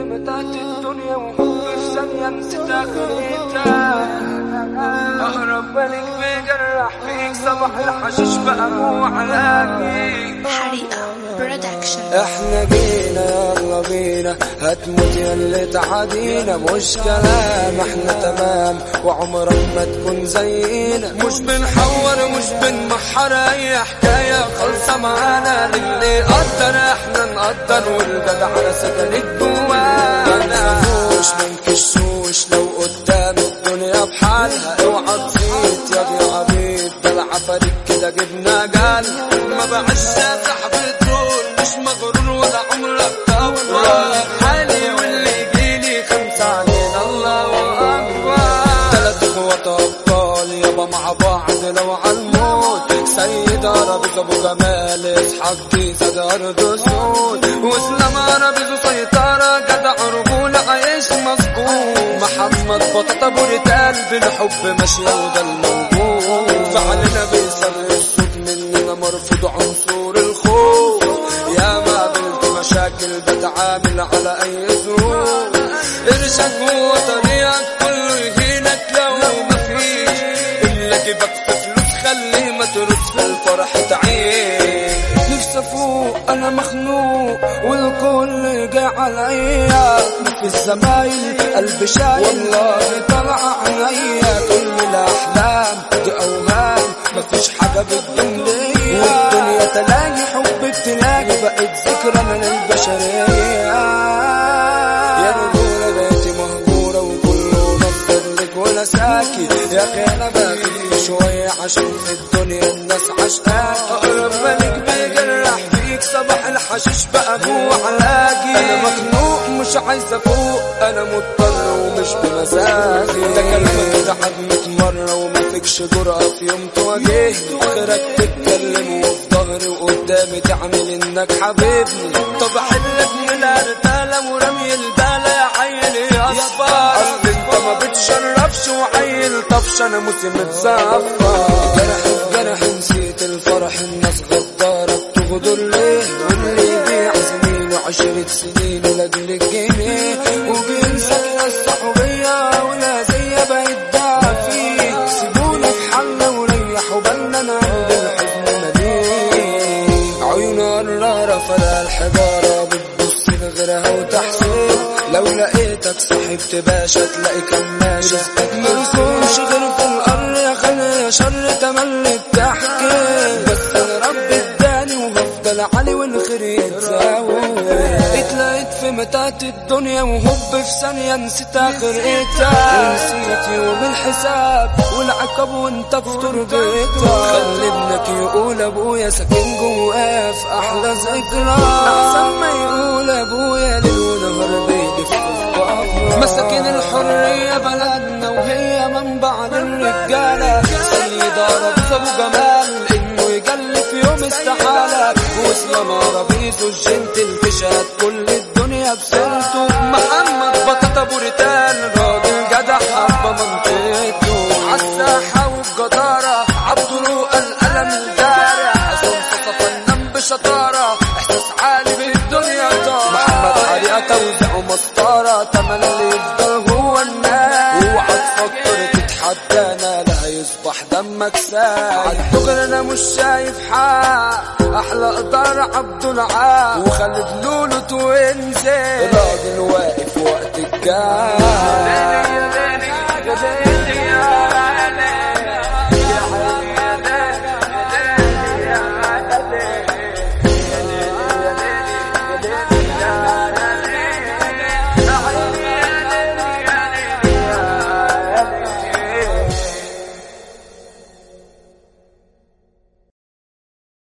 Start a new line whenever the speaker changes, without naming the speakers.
في متعة الدنيا وحب في ثانية نسيت آخرتها أقرب بالك بيجرح فيك. صباح الحشيش بقى جوه علاجي
حريقة برودكشن
إحنا جينا يلا بينا. هتموت ياللي تعادينا. مش كلام إحنا تمام. وعمرك ما تكون زينا. مش بنحور مش بنمحر. أي حكاية خالصة معانا. للي يقدر إحنا نقدر والجدع على سكنك جوانا ما نخافوش ما نكشوش لو قدام الدنيا بحالها. اوعى تزيد يا دي عبيد ده العفاريت كده جبنا جال ما بعش يا صاحبي طول مش مغرور ولا عمرك طول. حالي واللي يجيلي خمسة علينا الله أكبر. تلات اخوات أبطال يابا مع بعض لو عالموت سيد عربي ابو جمال اسحاق جيزة ده ارض سود واسلام عربي ذو سيطرة جدع رجولة عايش مظبوط محمد بطاطا بوريتال بالحب ماشية وده الموجود فعلنا بيسر الصوت مننا مرفوض عنصر الخوف يا ما قابلت مشاكل بتعامل على أي ظروف ارشاد هو طريقك كله يهينك لو. ترص في الفرح تعيش. نفسي افوق أنا مخنوق والكل جاي عليا في الزمايل قلبي شايل. والله طلع عينيا كل الأحلام. دي أوهام مفيش حاجة بالدنيا والدنيا تلاقي حب بتلاقي بقت ذكرى من البشرية. ساكي يا أنا باكل شوية عشان الدنيا الناس عشقاك. أقرب ملك بيجرح فيك صباح الحشيش بقى جوه علاجي أنا مخنوق مش عايز أفوق أنا مضطر ومش بمزاجي. ده كلامك ده حد مرة وما فيكش جرأة في يوم تواجهني. أخرك تتكلم وفي ظهري وقدامي تعمل إنك حبيبني. طب احلك من الارتالة ورمي البالة ما بتشرفش وعيل طفش أنا موسم متصفر جرح بجرح نسيت الفرح الناس غدارة بتغدر ليه؟ واللي يبيع زميله عشرة سنين لاجل الجنيه وبينسى الناس صحوبية ولا زي بقت دافي. سيبونا في حالنا وريحوا بالنا أنا عند الحزن مدين عيون قرارة فلا الحجارة بتبص لغيرها وتحسين. لو لقيتك صاحب تباشا تلاقي كماشة ملكوش غير في الأرض يا خلي يا شر تملي بتحكي. بس ربي اداني وهفضل علي والخير يتزاوي اتلاقيت في متاهة الدنيا وهب في ثانية نسيت آخرتها ونسيت يوم الحساب والعقاب وانت في تربتها خلي ابنك يقول أبويا ساكن جواه في أحلى ذكرى. أحسن ما يقول بيلف في مساكن الحرية بلدنا وهي منبع للرجالة. سيد عرب ابو جمال انه يجل في يوم استحالة. واسلام عربي ذو الجنتل تشهد كل الدنيا بسيرته محمد بطاطا بوريتان راجل جدع حب منطقته. عالساحة والجدارة عبد الروق القلم الجارح. حسن فنان بشطارة إحساس عالي بالدنيا طار محمد حريقة توزيع ومسطرة دمك ساي عالدغري أنا مش شايف حق أحلى قدر عبد العال. وخالد لولو توينزي. راجل واقف وقت الجاي